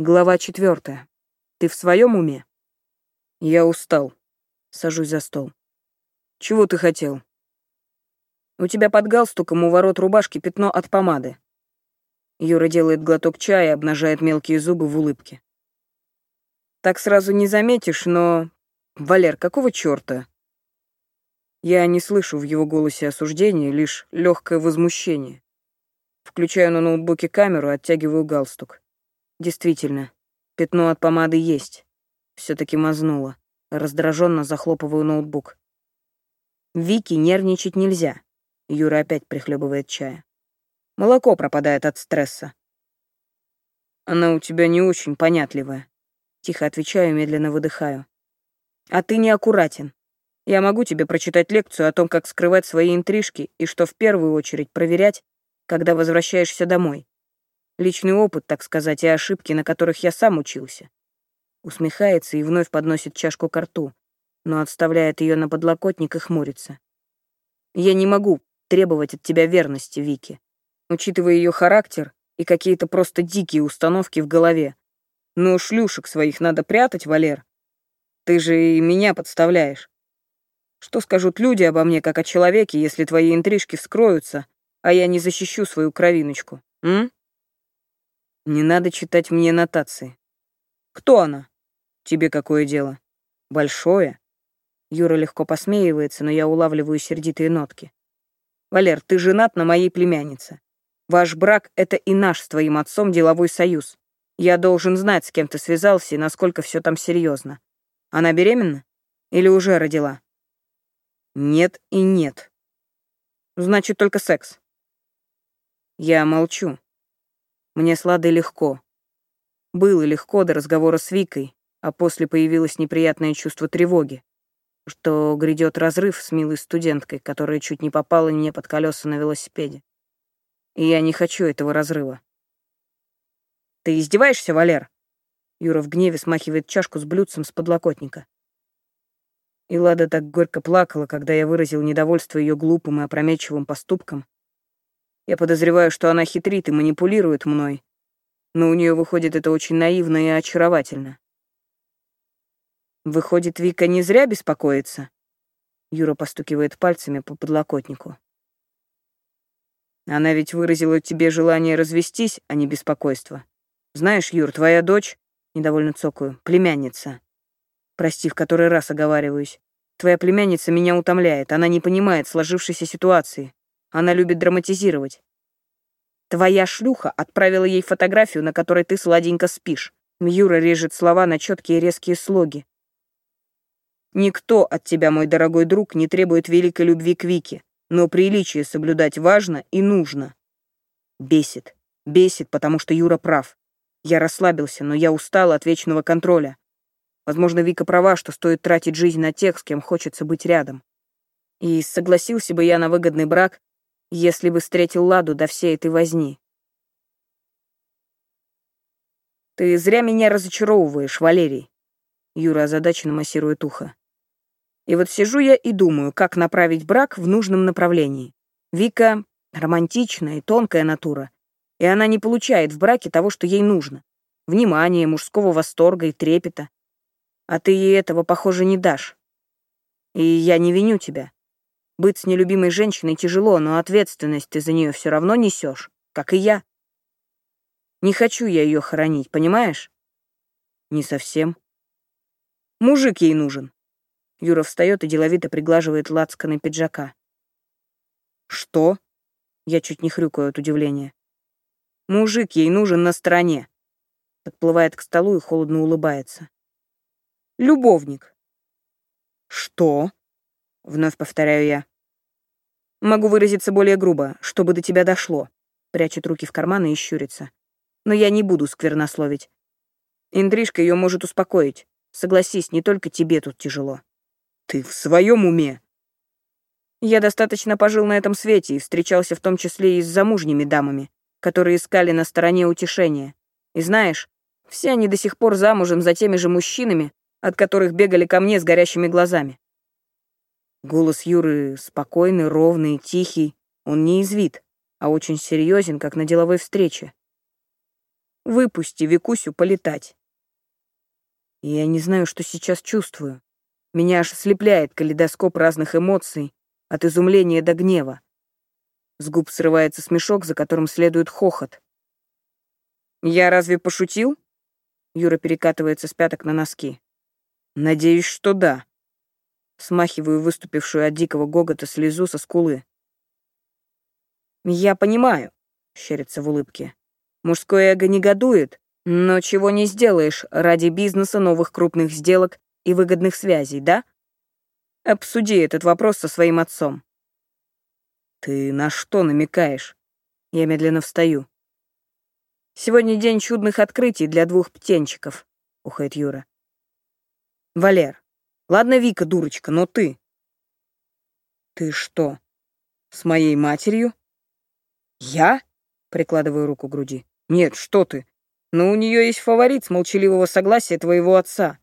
Глава четвертая. Ты в своем уме? Я устал. Сажусь за стол. Чего ты хотел? У тебя под галстуком у ворот рубашки пятно от помады. Юра делает глоток чая и обнажает мелкие зубы в улыбке. Так сразу не заметишь, но... Валер, какого чёрта? Я не слышу в его голосе осуждения, лишь легкое возмущение. Включаю на ноутбуке камеру, оттягиваю галстук. Действительно, пятно от помады есть. все таки мазнуло. Раздраженно захлопываю ноутбук. Вики нервничать нельзя. Юра опять прихлебывает чая. Молоко пропадает от стресса. Она у тебя не очень понятливая. Тихо отвечаю, медленно выдыхаю. А ты неаккуратен. Я могу тебе прочитать лекцию о том, как скрывать свои интрижки и что в первую очередь проверять, когда возвращаешься домой. Личный опыт, так сказать, и ошибки, на которых я сам учился. Усмехается и вновь подносит чашку к рту, но отставляет ее на подлокотник и хмурится. Я не могу требовать от тебя верности, Вики, учитывая ее характер и какие-то просто дикие установки в голове. Но шлюшек своих надо прятать, Валер. Ты же и меня подставляешь. Что скажут люди обо мне, как о человеке, если твои интрижки вскроются, а я не защищу свою кровиночку, м? Не надо читать мне нотации. Кто она? Тебе какое дело? Большое? Юра легко посмеивается, но я улавливаю сердитые нотки. Валер, ты женат на моей племяннице. Ваш брак — это и наш с твоим отцом деловой союз. Я должен знать, с кем ты связался и насколько все там серьезно. Она беременна? Или уже родила? Нет и нет. Значит, только секс. Я молчу. Мне с Ладой легко. Было легко до разговора с Викой, а после появилось неприятное чувство тревоги, что грядет разрыв с милой студенткой, которая чуть не попала мне под колеса на велосипеде. И я не хочу этого разрыва. «Ты издеваешься, Валер?» Юра в гневе смахивает чашку с блюдцем с подлокотника. И Лада так горько плакала, когда я выразил недовольство ее глупым и опрометчивым поступком, я подозреваю, что она хитрит и манипулирует мной, но у нее выходит это очень наивно и очаровательно. Выходит, Вика не зря беспокоится? Юра постукивает пальцами по подлокотнику. Она ведь выразила тебе желание развестись, а не беспокойство. Знаешь, Юр, твоя дочь, недовольно цокаю, племянница. Прости, в который раз оговариваюсь. Твоя племянница меня утомляет, она не понимает сложившейся ситуации. Она любит драматизировать. Твоя шлюха отправила ей фотографию, на которой ты сладенько спишь. Мьюра режет слова на четкие резкие слоги. Никто от тебя, мой дорогой друг, не требует великой любви к Вике, но приличие соблюдать важно и нужно. Бесит. Бесит, потому что Юра прав. Я расслабился, но я устал от вечного контроля. Возможно, Вика права, что стоит тратить жизнь на тех, с кем хочется быть рядом. И согласился бы я на выгодный брак, если бы встретил Ладу до всей этой возни. Ты зря меня разочаровываешь, Валерий. Юра озадаченно массирует ухо. И вот сижу я и думаю, как направить брак в нужном направлении. Вика романтичная и тонкая натура, и она не получает в браке того, что ей нужно. Внимания, мужского восторга и трепета. А ты ей этого, похоже, не дашь. И я не виню тебя. Быть с нелюбимой женщиной тяжело, но ответственность ты за нее все равно несешь, как и я. Не хочу я ее хоронить, понимаешь? Не совсем. Мужик ей нужен. Юра встает и деловито приглаживает лацканы пиджака. Что? Я чуть не хрюкаю от удивления. Мужик ей нужен на стороне. Подплывает к столу и холодно улыбается. Любовник. Что? Вновь повторяю я. Могу выразиться более грубо, чтобы до тебя дошло. Прячет руки в карманы и щурится. Но я не буду сквернословить. Интрижка ее может успокоить. Согласись, не только тебе тут тяжело. Ты в своем уме? Я достаточно пожил на этом свете и встречался в том числе и с замужними дамами, которые искали на стороне утешения. И знаешь, все они до сих пор замужем за теми же мужчинами, от которых бегали ко мне с горящими глазами. Голос Юры спокойный, ровный, тихий. Он не извит, а очень серьезен, как на деловой встрече. Выпусти Викусю полетать. Я не знаю, что сейчас чувствую. Меня аж ослепляет калейдоскоп разных эмоций, от изумления до гнева. С губ срывается смешок, за которым следует хохот. «Я разве пошутил?» Юра перекатывается с пяток на носки. «Надеюсь, что да». Смахиваю выступившую от дикого гогота слезу со скулы. «Я понимаю», — щерится в улыбке. «Мужское эго негодует, но чего не сделаешь ради бизнеса, новых крупных сделок и выгодных связей, да? Обсуди этот вопрос со своим отцом». «Ты на что намекаешь?» Я медленно встаю. «Сегодня день чудных открытий для двух птенчиков», — ухает Юра. «Валер, ладно Вика, дурочка, но ты...» «Ты что, с моей матерью?» «Я?» — прикладываю руку к груди. «Нет, что ты. Но у нее есть фаворит с молчаливого согласия твоего отца.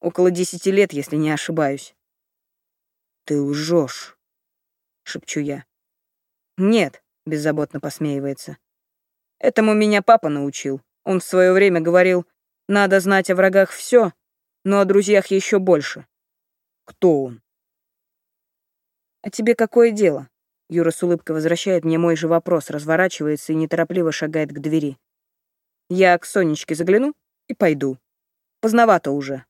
Около десяти лет, если не ошибаюсь». «Ты лжешь», — шепчу я. «Нет», — беззаботно посмеивается. «Этому меня папа научил. Он в свое время говорил, надо знать о врагах все, но о друзьях еще больше». «Кто он?» «А тебе какое дело?» Юра с улыбкой возвращает мне мой же вопрос, разворачивается и неторопливо шагает к двери. Я к Сонечке загляну и пойду. Поздновато уже.